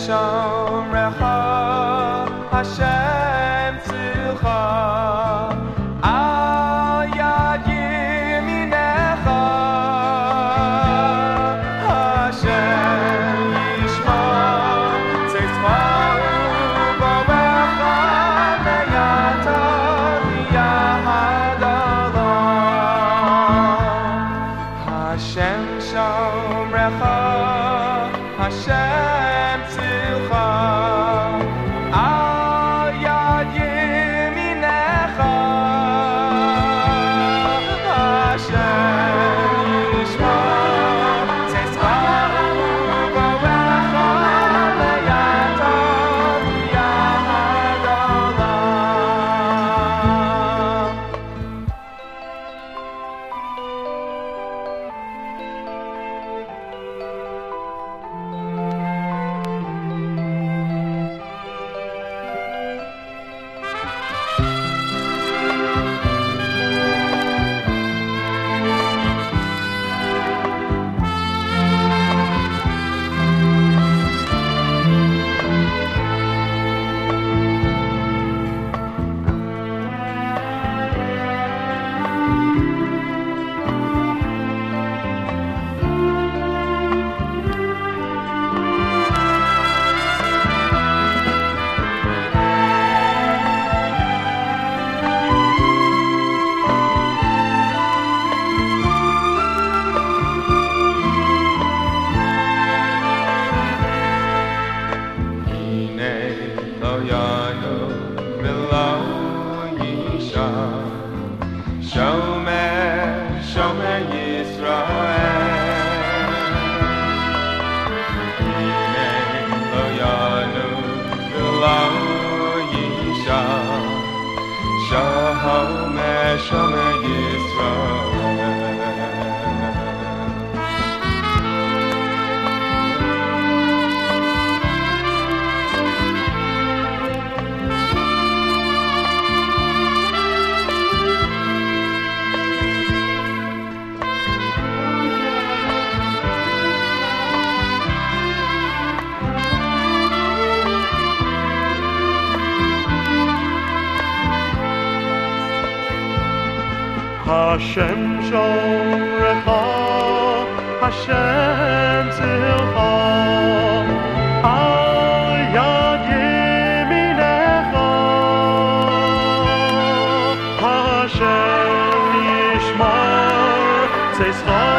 Shomrecha Hashem. summer year. Hashem Shomrecha, Hashem Zilcha, Al Yad Yeminecha, Hashem Yishmar Tzescha.